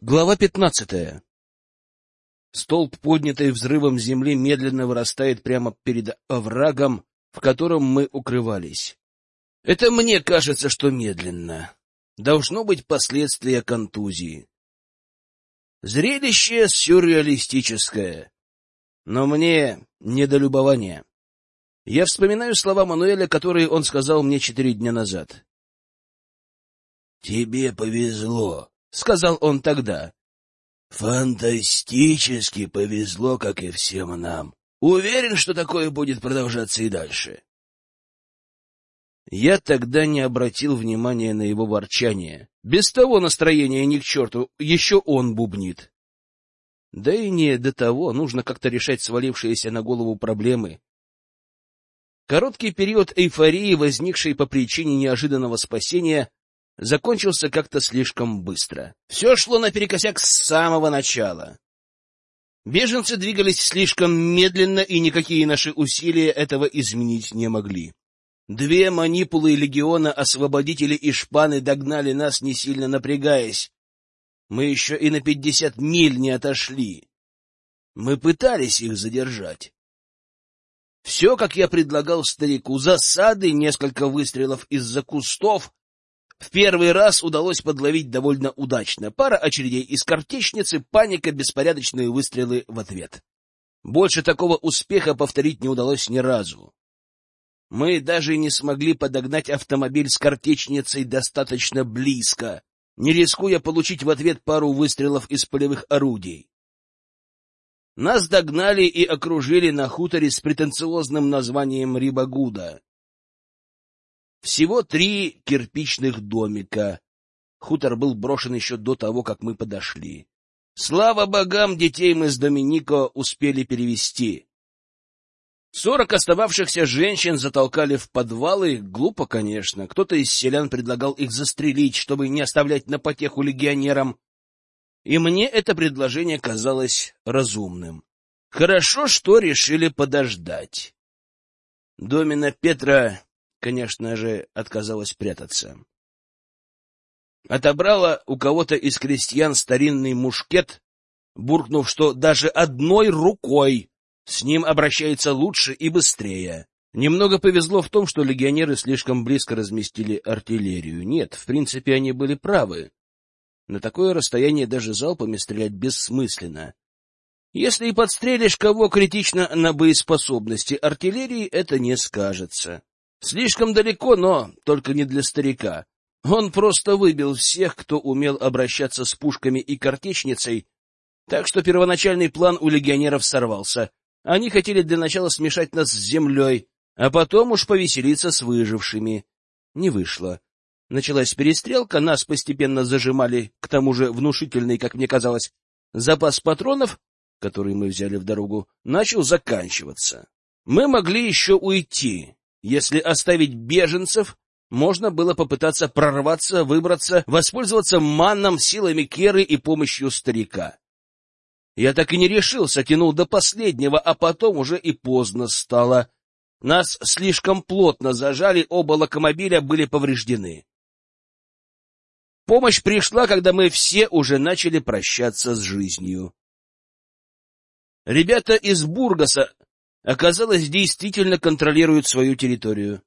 Глава пятнадцатая. Столб, поднятый взрывом земли, медленно вырастает прямо перед оврагом, в котором мы укрывались. Это мне кажется, что медленно. Должно быть последствия контузии. Зрелище сюрреалистическое, но мне недолюбование. Я вспоминаю слова Мануэля, которые он сказал мне четыре дня назад. — Тебе повезло, — сказал он тогда. — Фантастически повезло, как и всем нам. Уверен, что такое будет продолжаться и дальше. Я тогда не обратил внимания на его ворчание. Без того настроения ни к черту, еще он бубнит. Да и не до того, нужно как-то решать свалившиеся на голову проблемы. Короткий период эйфории, возникшей по причине неожиданного спасения, закончился как-то слишком быстро. Все шло наперекосяк с самого начала. Беженцы двигались слишком медленно, и никакие наши усилия этого изменить не могли. Две манипулы легиона освободители и шпаны догнали нас, не сильно напрягаясь. Мы еще и на пятьдесят миль не отошли. Мы пытались их задержать. Все, как я предлагал старику, засады, несколько выстрелов из-за кустов, в первый раз удалось подловить довольно удачно. Пара очередей из картечницы, паника, беспорядочные выстрелы в ответ. Больше такого успеха повторить не удалось ни разу. Мы даже не смогли подогнать автомобиль с картечницей достаточно близко, не рискуя получить в ответ пару выстрелов из полевых орудий. Нас догнали и окружили на хуторе с претенциозным названием Рибагуда. Всего три кирпичных домика. Хутор был брошен еще до того, как мы подошли. Слава богам, детей мы с Доминико успели перевести. Сорок остававшихся женщин затолкали в подвалы. Глупо, конечно. Кто-то из селян предлагал их застрелить, чтобы не оставлять на потеху легионерам. И мне это предложение казалось разумным. Хорошо, что решили подождать. Домина Петра конечно же, отказалась прятаться. Отобрала у кого-то из крестьян старинный мушкет, буркнув, что даже одной рукой с ним обращается лучше и быстрее. Немного повезло в том, что легионеры слишком близко разместили артиллерию. Нет, в принципе, они были правы. На такое расстояние даже залпами стрелять бессмысленно. Если и подстрелишь кого критично на боеспособности артиллерии, это не скажется. Слишком далеко, но только не для старика. Он просто выбил всех, кто умел обращаться с пушками и картечницей, так что первоначальный план у легионеров сорвался. Они хотели для начала смешать нас с землей, а потом уж повеселиться с выжившими. Не вышло. Началась перестрелка, нас постепенно зажимали, к тому же внушительный, как мне казалось, запас патронов, который мы взяли в дорогу, начал заканчиваться. Мы могли еще уйти, если оставить беженцев, можно было попытаться прорваться, выбраться, воспользоваться манном, силами Керы и помощью старика. Я так и не решился, тянул до последнего, а потом уже и поздно стало. Нас слишком плотно зажали, оба локомобиля были повреждены. Помощь пришла, когда мы все уже начали прощаться с жизнью. Ребята из Бургаса оказалось, действительно контролируют свою территорию.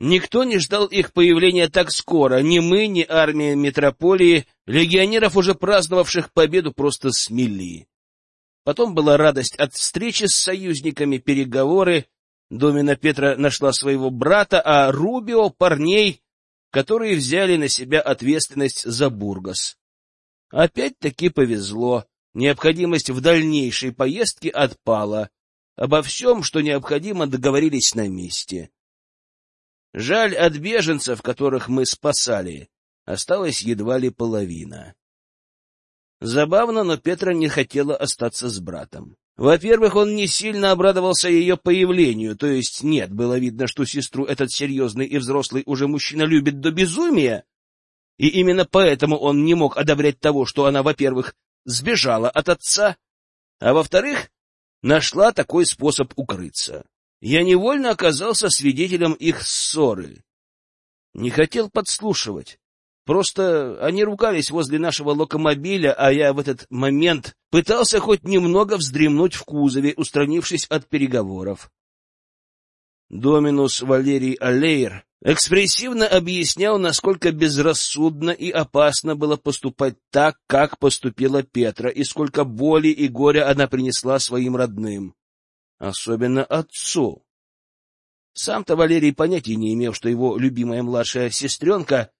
Никто не ждал их появления так скоро, ни мы, ни армия метрополии, легионеров, уже праздновавших победу, просто смели. Потом была радость от встречи с союзниками, переговоры. Домина Петра нашла своего брата, а Рубио — парней, которые взяли на себя ответственность за Бургас. Опять-таки повезло. Необходимость в дальнейшей поездке отпала. Обо всем, что необходимо, договорились на месте. Жаль, от беженцев, которых мы спасали, осталась едва ли половина. Забавно, но Петра не хотела остаться с братом. Во-первых, он не сильно обрадовался ее появлению, то есть нет, было видно, что сестру этот серьезный и взрослый уже мужчина любит до безумия, и именно поэтому он не мог одобрять того, что она, во-первых, сбежала от отца, а во-вторых, нашла такой способ укрыться. Я невольно оказался свидетелем их ссоры. Не хотел подслушивать, Просто они ругались возле нашего локомобиля, а я в этот момент пытался хоть немного вздремнуть в кузове, устранившись от переговоров. Доминус Валерий Аллейр экспрессивно объяснял, насколько безрассудно и опасно было поступать так, как поступила Петра, и сколько боли и горя она принесла своим родным, особенно отцу. Сам-то Валерий понятия не имел, что его любимая младшая сестренка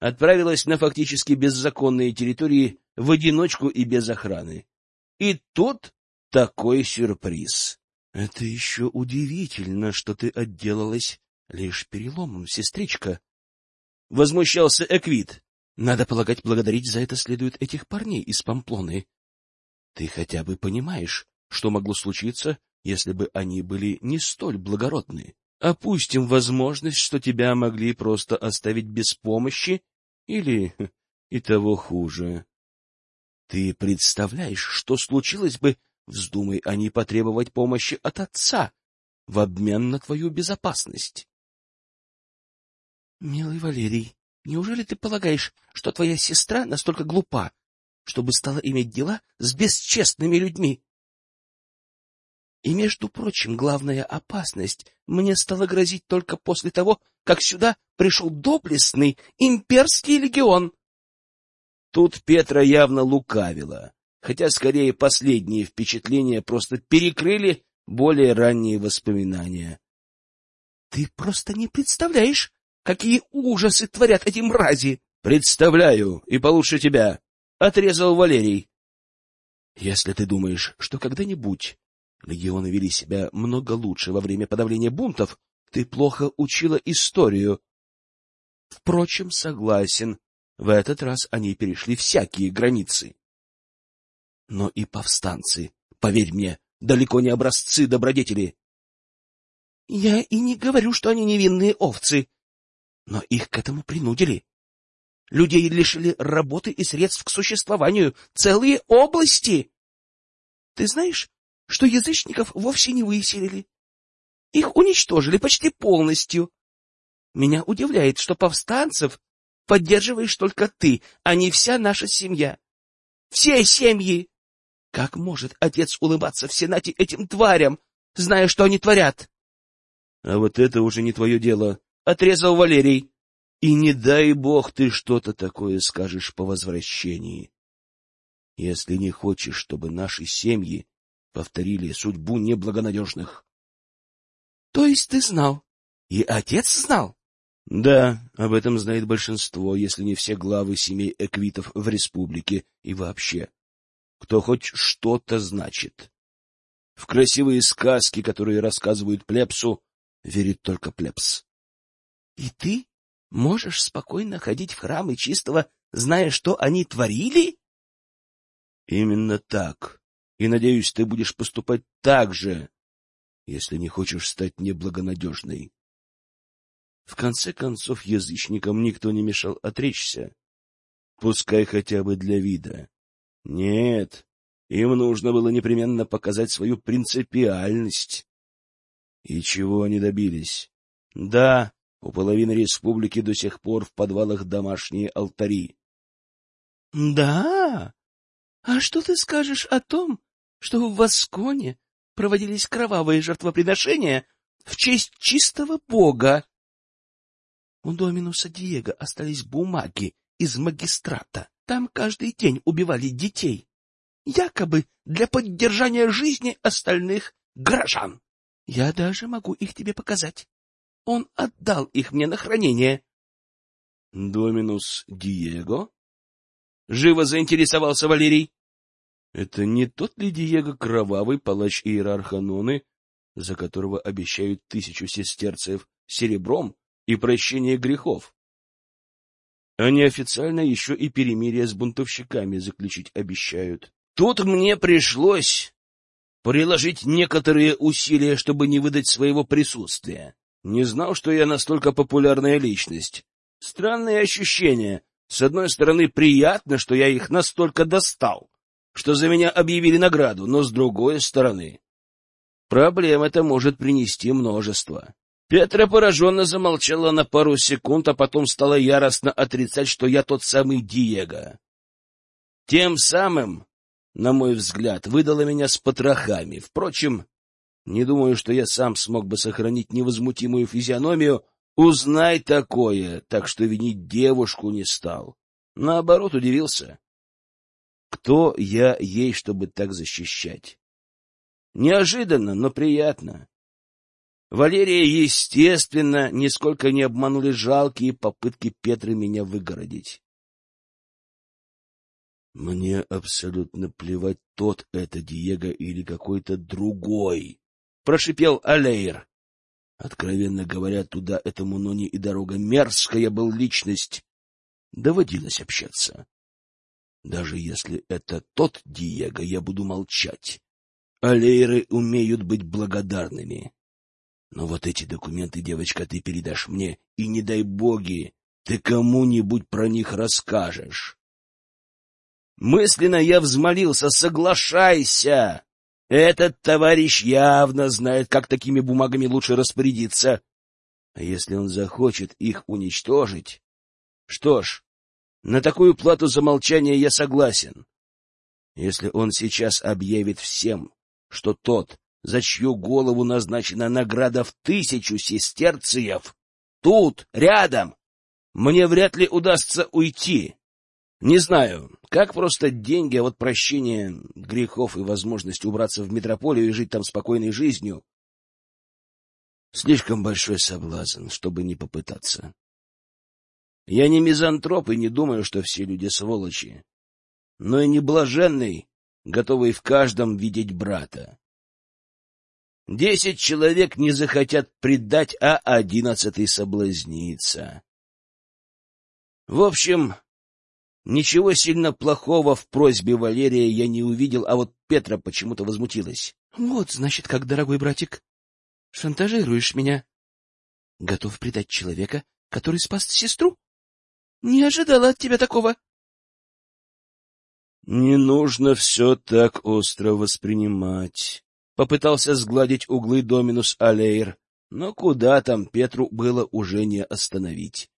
отправилась на фактически беззаконные территории в одиночку и без охраны. И тут такой сюрприз. — Это еще удивительно, что ты отделалась лишь переломом, сестричка. Возмущался Эквит. Надо полагать, благодарить за это следует этих парней из Памплоны. Ты хотя бы понимаешь, что могло случиться, если бы они были не столь благородны. Опустим возможность, что тебя могли просто оставить без помощи или и того хуже. Ты представляешь, что случилось бы, вздумай они потребовать помощи от отца в обмен на твою безопасность? Милый Валерий, неужели ты полагаешь, что твоя сестра настолько глупа, чтобы стала иметь дела с бесчестными людьми? И, между прочим, главная опасность мне стала грозить только после того, как сюда пришел доблестный имперский легион. Тут Петра явно лукавила, хотя скорее последние впечатления просто перекрыли более ранние воспоминания. — Ты просто не представляешь, какие ужасы творят эти мрази! — Представляю, и получше тебя! — отрезал Валерий. — Если ты думаешь, что когда-нибудь Легионы вели себя много лучше во время подавления бунтов. Ты плохо учила историю. Впрочем, согласен, в этот раз они перешли всякие границы. Но и повстанцы, поверь мне, далеко не образцы добродетели. Я и не говорю, что они невинные овцы, но их к этому принудили. Людей лишили работы и средств к существованию, целые области. Ты знаешь, что язычников вовсе не выселили. Их уничтожили почти полностью. Меня удивляет, что повстанцев поддерживаешь только ты, а не вся наша семья. Все семьи! Как может отец улыбаться в Сенате этим тварям, зная, что они творят? — А вот это уже не твое дело, — отрезал Валерий. — И не дай бог ты что-то такое скажешь по возвращении. Если не хочешь, чтобы наши семьи повторили судьбу неблагонадежных. — То есть ты знал? И отец знал? — Да, об этом знает большинство, если не все главы семей эквитов в республике и вообще. Кто хоть что-то значит. В красивые сказки, которые рассказывают плебсу, верит только плебс. — И ты можешь спокойно ходить в храмы чистого, зная, что они творили? — Именно так и, надеюсь, ты будешь поступать так же, если не хочешь стать неблагонадежной. В конце концов, язычникам никто не мешал отречься. Пускай хотя бы для вида. Нет, им нужно было непременно показать свою принципиальность. И чего они добились? Да, у половины республики до сих пор в подвалах домашние алтари. — Да? А что ты скажешь о том, что в Восконе проводились кровавые жертвоприношения в честь чистого бога. У Доминуса Диего остались бумаги из магистрата. Там каждый день убивали детей, якобы для поддержания жизни остальных горожан. Я даже могу их тебе показать. Он отдал их мне на хранение. Доминус Диего? Живо заинтересовался Валерий. Это не тот ли Диего Кровавый, палач иерарха Ноны, за которого обещают тысячу сестерцев серебром и прощение грехов? Они официально еще и перемирие с бунтовщиками заключить обещают. Тут мне пришлось приложить некоторые усилия, чтобы не выдать своего присутствия. Не знал, что я настолько популярная личность. Странные ощущения. С одной стороны, приятно, что я их настолько достал что за меня объявили награду, но с другой стороны, проблем это может принести множество. Петра пораженно замолчала на пару секунд, а потом стала яростно отрицать, что я тот самый Диего. Тем самым, на мой взгляд, выдала меня с потрохами. Впрочем, не думаю, что я сам смог бы сохранить невозмутимую физиономию, узнай такое, так что винить девушку не стал. Наоборот, удивился. Кто я ей, чтобы так защищать? Неожиданно, но приятно. Валерия, естественно, нисколько не обманули жалкие попытки Петры меня выгородить. Мне абсолютно плевать, тот это Диего или какой-то другой, — прошипел Алейр. Откровенно говоря, туда этому Нони и дорога мерзкая был личность. Доводилось общаться. Даже если это тот Диего, я буду молчать. Алейры умеют быть благодарными. Но вот эти документы, девочка, ты передашь мне, и не дай боги, ты кому-нибудь про них расскажешь. Мысленно я взмолился, соглашайся! Этот товарищ явно знает, как такими бумагами лучше распорядиться. А если он захочет их уничтожить... Что ж, на такую плату за молчание я согласен. Если он сейчас объявит всем, что тот, за чью голову назначена награда в тысячу сестерциев, тут, рядом, мне вряд ли удастся уйти. Не знаю, как просто деньги, а вот прощение грехов и возможность убраться в метрополию и жить там спокойной жизнью — слишком большой соблазн, чтобы не попытаться. Я не мизантроп и не думаю, что все люди сволочи, но и не блаженный, готовый в каждом видеть брата. Десять человек не захотят предать, а одиннадцатый соблазнится. В общем, Ничего сильно плохого в просьбе Валерия я не увидел, а вот Петра почему-то возмутилась. — Вот, значит, как, дорогой братик, шантажируешь меня. Готов предать человека, который спас сестру? Не ожидала от тебя такого. — Не нужно все так остро воспринимать. Попытался сгладить углы Доминус Алейр, но куда там Петру было уже не остановить.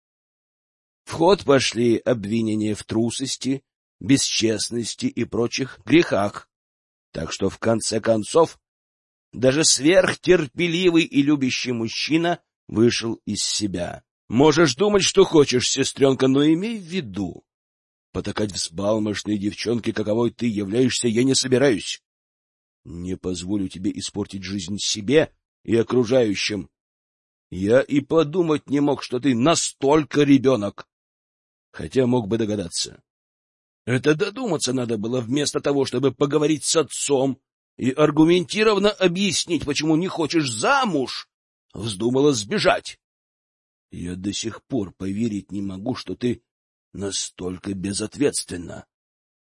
В ход пошли обвинения в трусости, бесчестности и прочих грехах. Так что, в конце концов, даже сверхтерпеливый и любящий мужчина вышел из себя. Можешь думать, что хочешь, сестренка, но имей в виду, потакать взбалмошной девчонке, каковой ты являешься, я не собираюсь. Не позволю тебе испортить жизнь себе и окружающим. Я и подумать не мог, что ты настолько ребенок хотя мог бы догадаться. Это додуматься надо было вместо того, чтобы поговорить с отцом и аргументированно объяснить, почему не хочешь замуж, вздумала сбежать. Я до сих пор поверить не могу, что ты настолько безответственна.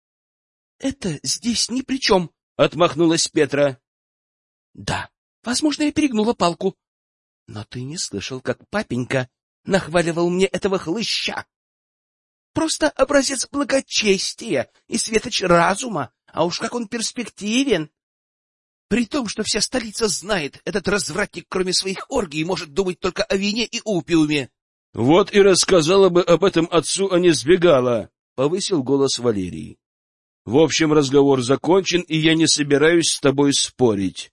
— Это здесь ни при чем, — отмахнулась Петра. — Да, возможно, я перегнула палку. Но ты не слышал, как папенька нахваливал мне этого хлыща. Просто образец благочестия и светоч разума, а уж как он перспективен. При том, что вся столица знает, этот развратник, кроме своих оргий, может думать только о вине и упиуме. — Вот и рассказала бы об этом отцу, а не сбегала, — повысил голос Валерий. — В общем, разговор закончен, и я не собираюсь с тобой спорить.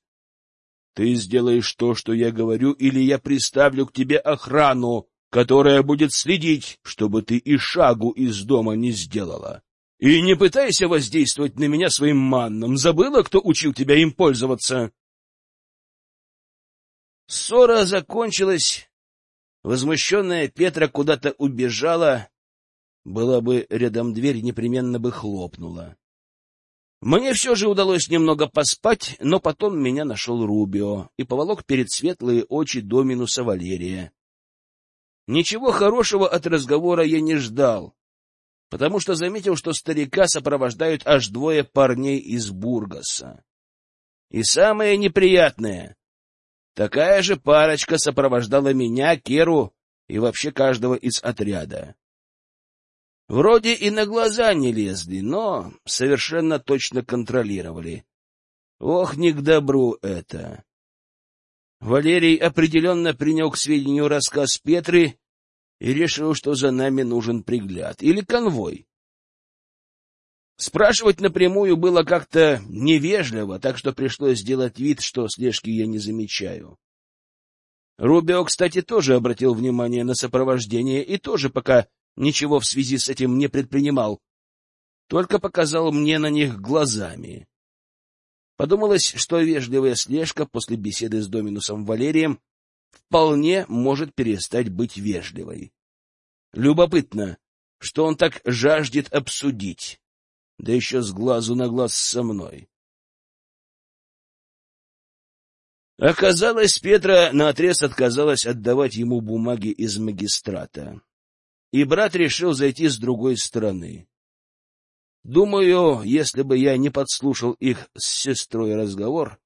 Ты сделаешь то, что я говорю, или я приставлю к тебе охрану, которая будет следить, чтобы ты и шагу из дома не сделала. И не пытайся воздействовать на меня своим манном. Забыла, кто учил тебя им пользоваться? Ссора закончилась. Возмущенная Петра куда-то убежала. Была бы рядом дверь, непременно бы хлопнула. Мне все же удалось немного поспать, но потом меня нашел Рубио и поволок перед светлые очи Доминуса Валерия. Ничего хорошего от разговора я не ждал, потому что заметил, что старика сопровождают аж двое парней из Бургаса. И самое неприятное — такая же парочка сопровождала меня, Керу и вообще каждого из отряда. Вроде и на глаза не лезли, но совершенно точно контролировали. Ох, не к добру это. Валерий определенно принял к сведению рассказ Петры и решил, что за нами нужен пригляд или конвой. Спрашивать напрямую было как-то невежливо, так что пришлось сделать вид, что слежки я не замечаю. Рубио, кстати, тоже обратил внимание на сопровождение и тоже пока ничего в связи с этим не предпринимал, только показал мне на них глазами. Подумалось, что вежливая слежка после беседы с Доминусом Валерием вполне может перестать быть вежливой. Любопытно, что он так жаждет обсудить, да еще с глазу на глаз со мной. Оказалось, Петра наотрез отказалась отдавать ему бумаги из магистрата, и брат решил зайти с другой стороны. Думаю, если бы я не подслушал их с сестрой разговор,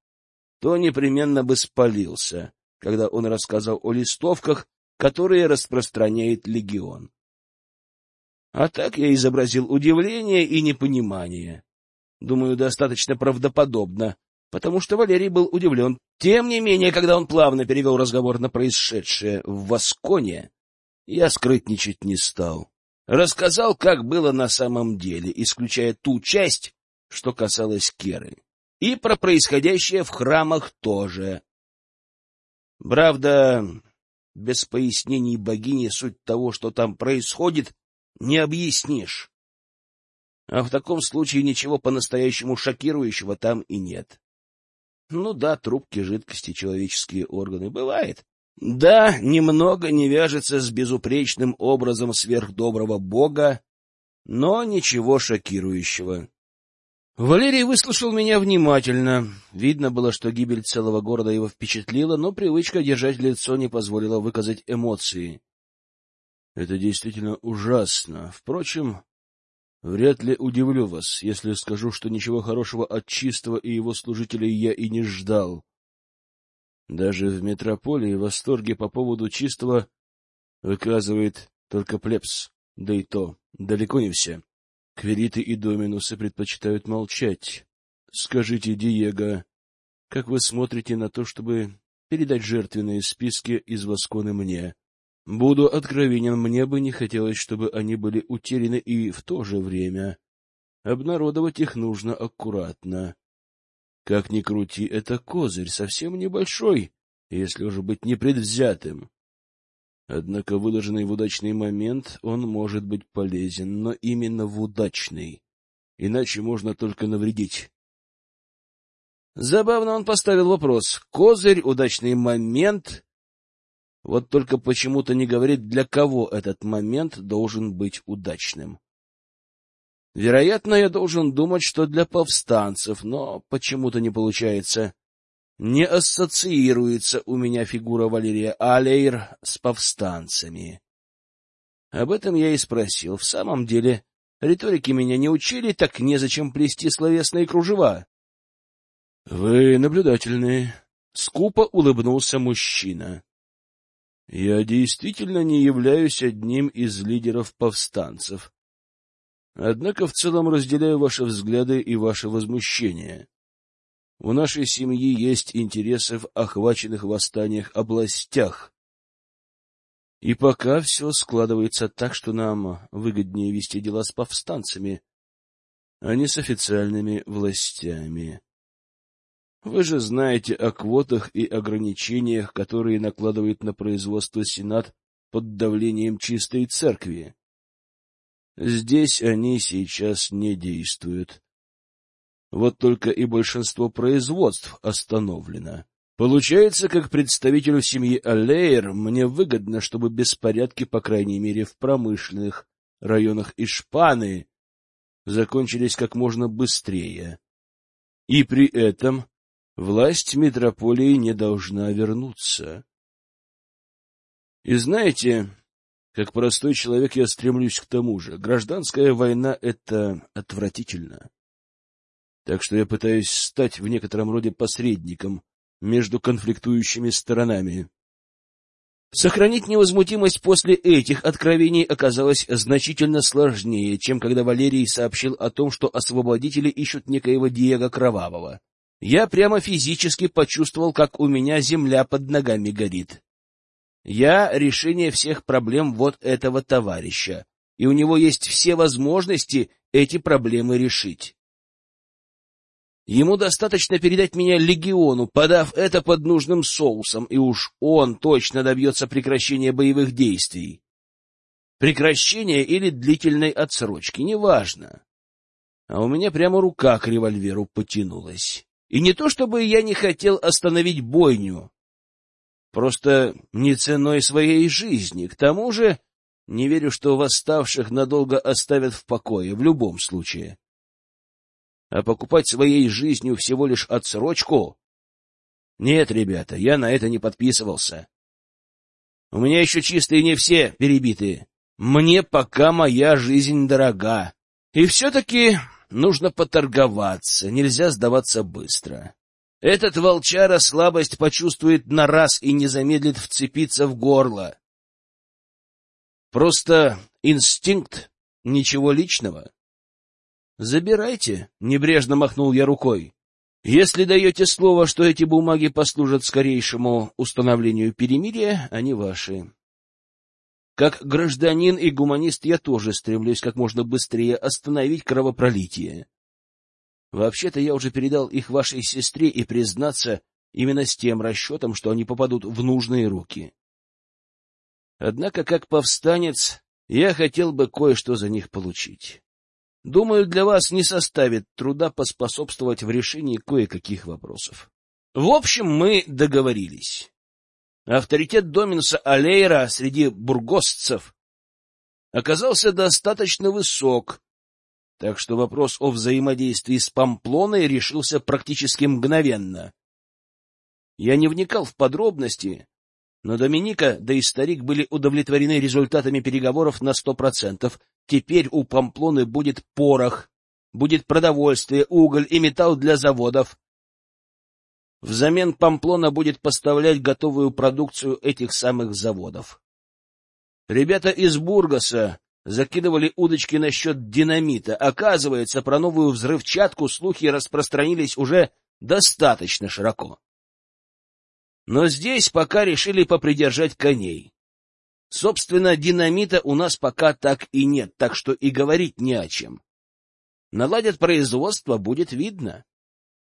то непременно бы спалился, когда он рассказал о листовках, которые распространяет легион. А так я изобразил удивление и непонимание. Думаю, достаточно правдоподобно, потому что Валерий был удивлен. Тем не менее, когда он плавно перевел разговор на происшедшее в Восконе, я скрытничать не стал. Рассказал, как было на самом деле, исключая ту часть, что касалась Керы. И про происходящее в храмах тоже. Правда, без пояснений богини суть того, что там происходит, не объяснишь. А в таком случае ничего по-настоящему шокирующего там и нет. Ну да, трубки, жидкости, человеческие органы. Бывает. Да, немного не вяжется с безупречным образом сверхдоброго бога, но ничего шокирующего. Валерий выслушал меня внимательно. Видно было, что гибель целого города его впечатлила, но привычка держать лицо не позволила выказать эмоции. Это действительно ужасно. Впрочем, вряд ли удивлю вас, если скажу, что ничего хорошего от Чистого и его служителей я и не ждал. Даже в метрополии восторги по поводу чистого выказывает только плебс, да и то далеко не все. Квериты и доминусы предпочитают молчать. Скажите, Диего, как вы смотрите на то, чтобы передать жертвенные списки из Восконы мне? Буду откровенен, мне бы не хотелось, чтобы они были утеряны, и в то же время обнародовать их нужно аккуратно. Как ни крути, это козырь, совсем небольшой, если уже быть непредвзятым. Однако выложенный в удачный момент он может быть полезен, но именно в удачный. Иначе можно только навредить. Забавно он поставил вопрос. Козырь, удачный момент. Вот только почему-то не говорит, для кого этот момент должен быть удачным. Вероятно, я должен думать, что для повстанцев, но почему-то не получается. Не ассоциируется у меня фигура Валерия Алейр с повстанцами. Об этом я и спросил. В самом деле, риторики меня не учили, так незачем плести словесные кружева. — Вы наблюдательны. Скупо улыбнулся мужчина. — Я действительно не являюсь одним из лидеров повстанцев. Однако в целом разделяю ваши взгляды и ваше возмущение. У нашей семьи есть интересы в охваченных восстаниях областях. И пока все складывается так, что нам выгоднее вести дела с повстанцами, а не с официальными властями. Вы же знаете о квотах и ограничениях, которые накладывает на производство Сенат под давлением чистой церкви. Здесь они сейчас не действуют. Вот только и большинство производств остановлено. Получается, как представителю семьи Аллейер, мне выгодно, чтобы беспорядки, по крайней мере, в промышленных районах Ишпаны закончились как можно быстрее. И при этом власть метрополии не должна вернуться. И знаете, как простой человек я стремлюсь к тому же. Гражданская война — это отвратительно. Так что я пытаюсь стать в некотором роде посредником между конфликтующими сторонами. Сохранить невозмутимость после этих откровений оказалось значительно сложнее, чем когда Валерий сообщил о том, что освободители ищут некоего Диего Кровавого. Я прямо физически почувствовал, как у меня земля под ногами горит. Я — решение всех проблем вот этого товарища, и у него есть все возможности эти проблемы решить. Ему достаточно передать меня легиону, подав это под нужным соусом, и уж он точно добьется прекращения боевых действий. Прекращения или длительной отсрочки, неважно. А у меня прямо рука к револьверу потянулась. И не то чтобы я не хотел остановить бойню, просто не ценой своей жизни. К тому же не верю, что восставших надолго оставят в покое, в любом случае. А покупать своей жизнью всего лишь отсрочку? Нет, ребята, я на это не подписывался. У меня еще чистые не все перебитые. Мне пока моя жизнь дорога. И все-таки нужно поторговаться, нельзя сдаваться быстро. Этот волчара слабость почувствует на раз и не замедлит вцепиться в горло. Просто инстинкт, ничего личного. Забирайте, небрежно махнул я рукой. Если даете слово, что эти бумаги послужат скорейшему установлению перемирия, они ваши. Как гражданин и гуманист я тоже стремлюсь как можно быстрее остановить кровопролитие. Вообще-то я уже передал их вашей сестре и, признаться, именно с тем расчетом, что они попадут в нужные руки. Однако, как повстанец, я хотел бы кое-что за них получить. Думаю, для вас не составит труда поспособствовать в решении кое-каких вопросов. В общем, мы договорились. Авторитет Доминуса Алейра среди бургосцев оказался достаточно высок, так что вопрос о взаимодействии с Памплоной решился практически мгновенно. Я не вникал в подробности, но Доминика, да и старик были удовлетворены результатами переговоров на сто процентов. Теперь у Памплоны будет порох, будет продовольствие, уголь и металл для заводов. Взамен Памплона будет поставлять готовую продукцию этих самых заводов. Ребята из Бургаса закидывали удочки насчет динамита. Оказывается, про новую взрывчатку слухи распространились уже достаточно широко. Но здесь пока решили попридержать коней. Собственно, динамита у нас пока так и нет, так что и говорить не о чем. Наладят производство, будет видно.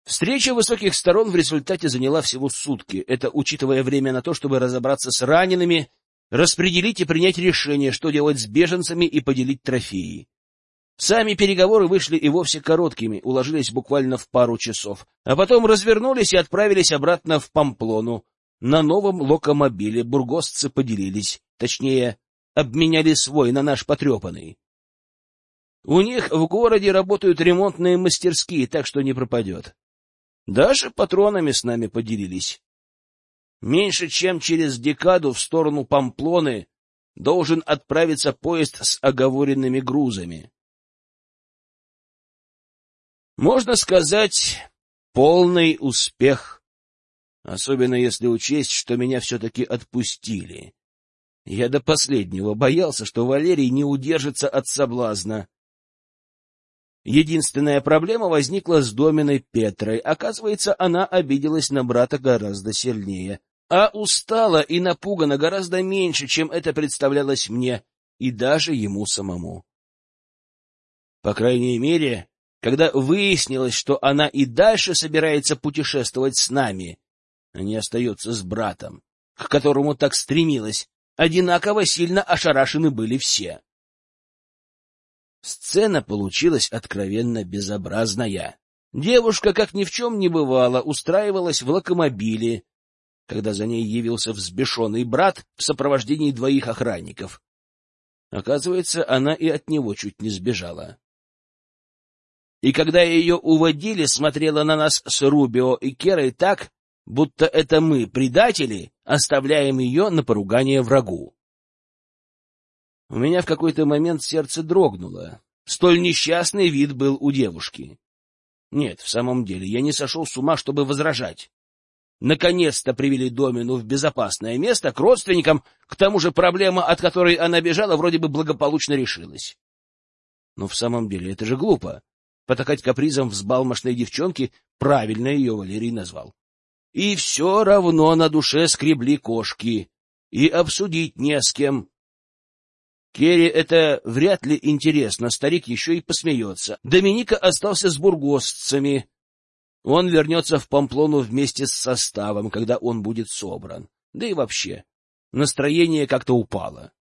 Встреча высоких сторон в результате заняла всего сутки. Это учитывая время на то, чтобы разобраться с ранеными, распределить и принять решение, что делать с беженцами и поделить трофеи. Сами переговоры вышли и вовсе короткими, уложились буквально в пару часов, а потом развернулись и отправились обратно в Памплону. На новом локомобиле бургосцы поделились, точнее, обменяли свой на наш потрепанный. У них в городе работают ремонтные мастерские, так что не пропадет. Даже патронами с нами поделились. Меньше чем через декаду в сторону Памплоны должен отправиться поезд с оговоренными грузами. Можно сказать, полный успех, особенно если учесть, что меня все-таки отпустили. Я до последнего боялся, что Валерий не удержится от соблазна. Единственная проблема возникла с Доминой Петрой. Оказывается, она обиделась на брата гораздо сильнее, а устала и напугана гораздо меньше, чем это представлялось мне и даже ему самому. По крайней мере, когда выяснилось, что она и дальше собирается путешествовать с нами, а не остается с братом, к которому так стремилась, одинаково сильно ошарашены были все. Сцена получилась откровенно безобразная. Девушка, как ни в чем не бывало, устраивалась в локомобиле, когда за ней явился взбешенный брат в сопровождении двоих охранников. Оказывается, она и от него чуть не сбежала. И когда ее уводили, смотрела на нас с Рубио и Керой так, будто это мы, предатели, оставляем ее на поругание врагу. У меня в какой-то момент сердце дрогнуло. Столь несчастный вид был у девушки. Нет, в самом деле, я не сошел с ума, чтобы возражать. Наконец-то привели Домину в безопасное место к родственникам, к тому же проблема, от которой она бежала, вроде бы благополучно решилась. Но в самом деле это же глупо. потакать капризом взбалмошной девчонки, правильно ее Валерий назвал. И все равно на душе скребли кошки, и обсудить не с кем. Керри это вряд ли интересно, старик еще и посмеется. Доминика остался с бургосцами. Он вернется в Памплону вместе с составом, когда он будет собран. Да и вообще, настроение как-то упало.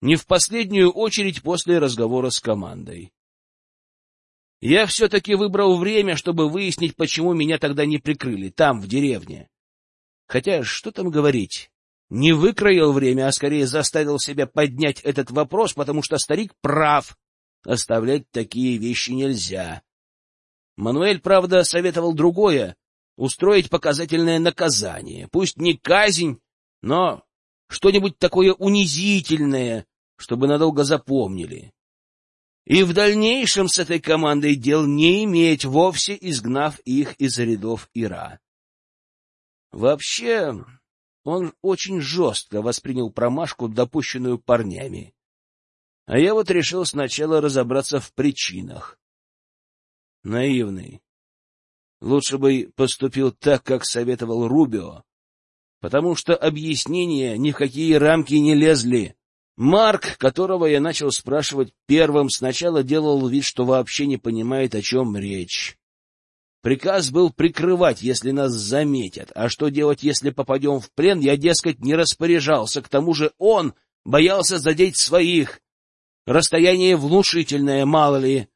Не в последнюю очередь после разговора с командой. Я все-таки выбрал время, чтобы выяснить, почему меня тогда не прикрыли, там, в деревне. Хотя, что там говорить, не выкроил время, а скорее заставил себя поднять этот вопрос, потому что старик прав. Оставлять такие вещи нельзя. Мануэль, правда, советовал другое — устроить показательное наказание. Пусть не казнь, но что-нибудь такое унизительное, чтобы надолго запомнили. И в дальнейшем с этой командой дел не иметь, вовсе изгнав их из рядов Ира. Вообще, он очень жестко воспринял промашку, допущенную парнями. А я вот решил сначала разобраться в причинах. Наивный. Лучше бы поступил так, как советовал Рубио, потому что объяснения ни в какие рамки не лезли. Марк, которого я начал спрашивать первым, сначала делал вид, что вообще не понимает, о чем речь. Приказ был прикрывать, если нас заметят, а что делать, если попадем в плен, я, дескать, не распоряжался, к тому же он боялся задеть своих. Расстояние внушительное, мало ли.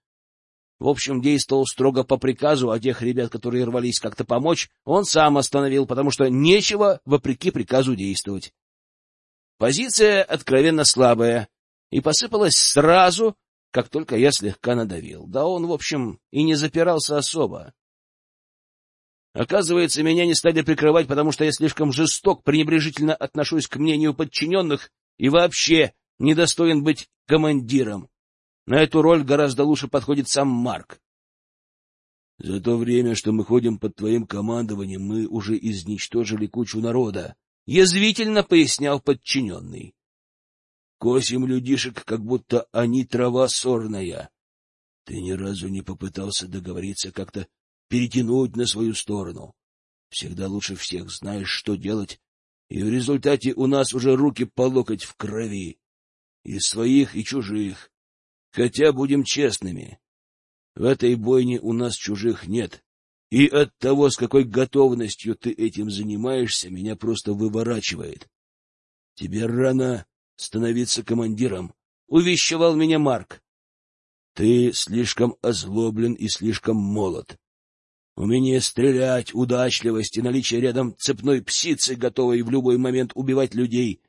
В общем, действовал строго по приказу, а тех ребят, которые рвались как-то помочь, он сам остановил, потому что нечего, вопреки приказу, действовать. Позиция откровенно слабая, и посыпалась сразу, как только я слегка надавил. Да он, в общем, и не запирался особо. Оказывается, меня не стали прикрывать, потому что я слишком жесток, пренебрежительно отношусь к мнению подчиненных и вообще недостоин быть командиром. На эту роль гораздо лучше подходит сам Марк. За то время, что мы ходим под твоим командованием, мы уже изничтожили кучу народа, — язвительно пояснял подчиненный. Косим людишек, как будто они трава сорная. Ты ни разу не попытался договориться как-то перетянуть на свою сторону. Всегда лучше всех знаешь, что делать, и в результате у нас уже руки по локоть в крови. И своих, и чужих. Хотя, будем честными, в этой бойне у нас чужих нет. И от того, с какой готовностью ты этим занимаешься, меня просто выворачивает. Тебе рано становиться командиром, — увещевал меня Марк. Ты слишком озлоблен и слишком молод. Умение стрелять, удачливость и наличие рядом цепной псицы, готовой в любой момент убивать людей,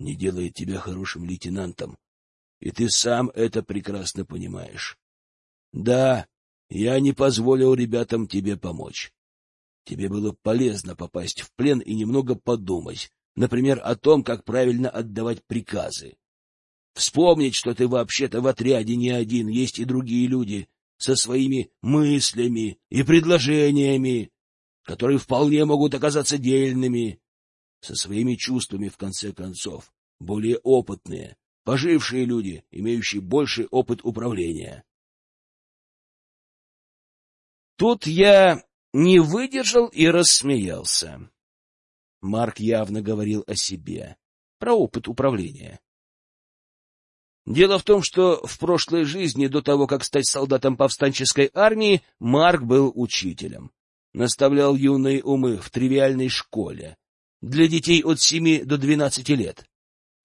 не делает тебя хорошим лейтенантом. И ты сам это прекрасно понимаешь. Да, я не позволил ребятам тебе помочь. Тебе было полезно попасть в плен и немного подумать, например, о том, как правильно отдавать приказы. Вспомнить, что ты вообще-то в отряде не один, есть и другие люди, со своими мыслями и предложениями, которые вполне могут оказаться дельными, со своими чувствами, в конце концов, более опытные, пожившие люди, имеющие больший опыт управления. Тут я не выдержал и рассмеялся. Марк явно говорил о себе, про опыт управления. Дело в том, что в прошлой жизни, до того, как стать солдатом повстанческой армии, Марк был учителем. Наставлял юные умы в тривиальной школе для детей от семи до двенадцати лет.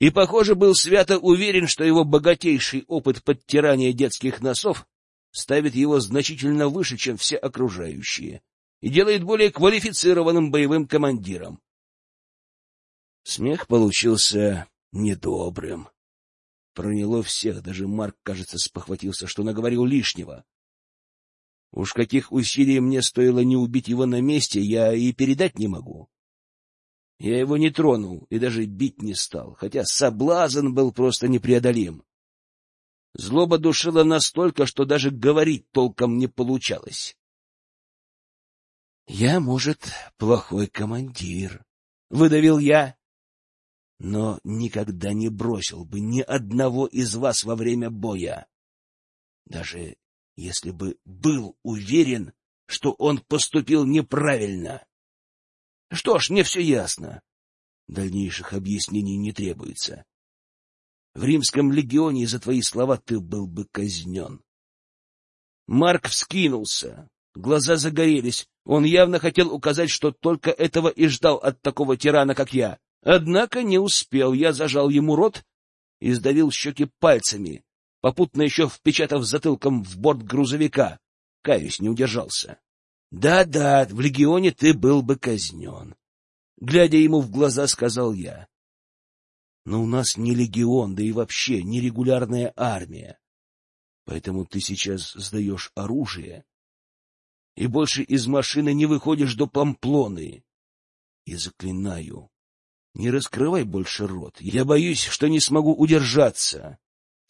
И, похоже, был свято уверен, что его богатейший опыт подтирания детских носов ставит его значительно выше, чем все окружающие, и делает более квалифицированным боевым командиром. Смех получился недобрым. Проняло всех, даже Марк, кажется, спохватился, что наговорил лишнего. Уж каких усилий мне стоило не убить его на месте, я и передать не могу. Я его не тронул и даже бить не стал, хотя соблазн был просто непреодолим. Злоба душила настолько, что даже говорить толком не получалось. — Я, может, плохой командир, — выдавил я но никогда не бросил бы ни одного из вас во время боя. Даже если бы был уверен, что он поступил неправильно. Что ж, мне все ясно. Дальнейших объяснений не требуется. В римском легионе за твои слова ты был бы казнен. Марк вскинулся. Глаза загорелись. Он явно хотел указать, что только этого и ждал от такого тирана, как я. Однако не успел. Я зажал ему рот и сдавил щеки пальцами, попутно еще впечатав затылком в борт грузовика. Каюсь, не удержался. Да-да, в легионе ты был бы казнен. Глядя ему в глаза, сказал я. Но у нас не легион, да и вообще не регулярная армия. Поэтому ты сейчас сдаешь оружие и больше из машины не выходишь до Памплоны. И заклинаю, не раскрывай больше рот. Я боюсь, что не смогу удержаться.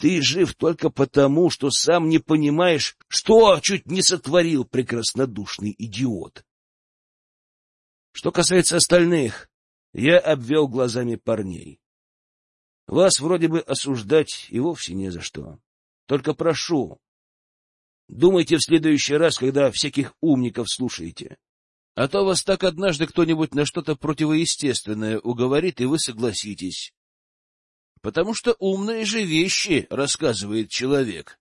Ты жив только потому, что сам не понимаешь, что чуть не сотворил прекраснодушный идиот. Что касается остальных, я обвел глазами парней. Вас вроде бы осуждать и вовсе не за что. Только прошу, думайте в следующий раз, когда всяких умников слушаете. А то вас так однажды кто-нибудь на что-то противоестественное уговорит, и вы согласитесь. Потому что умные же вещи рассказывает человек.